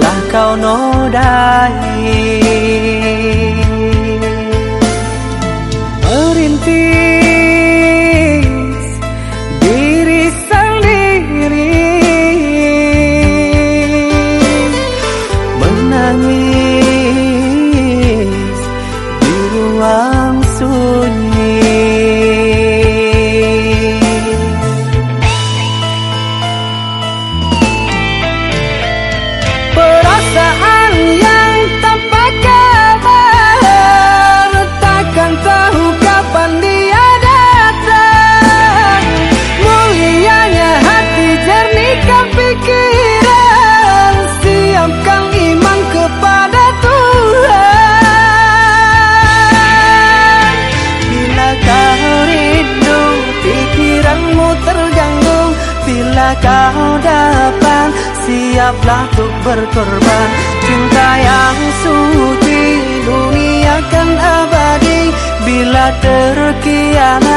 lah kau nodai kau dapat Siaplah untuk berkorban. Cinta yang suci Dunia kan abadi Bila terkianat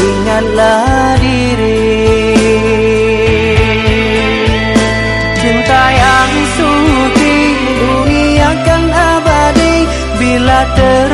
Ingatlah diri. Cinta yang suci Dunia kan abadi Bila terkianat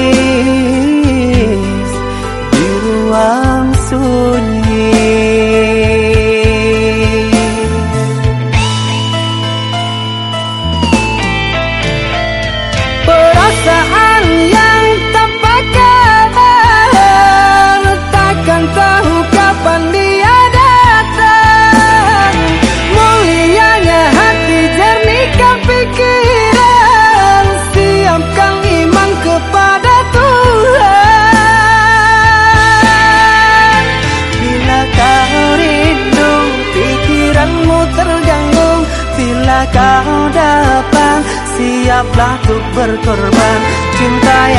Untuk berkorban. Cinta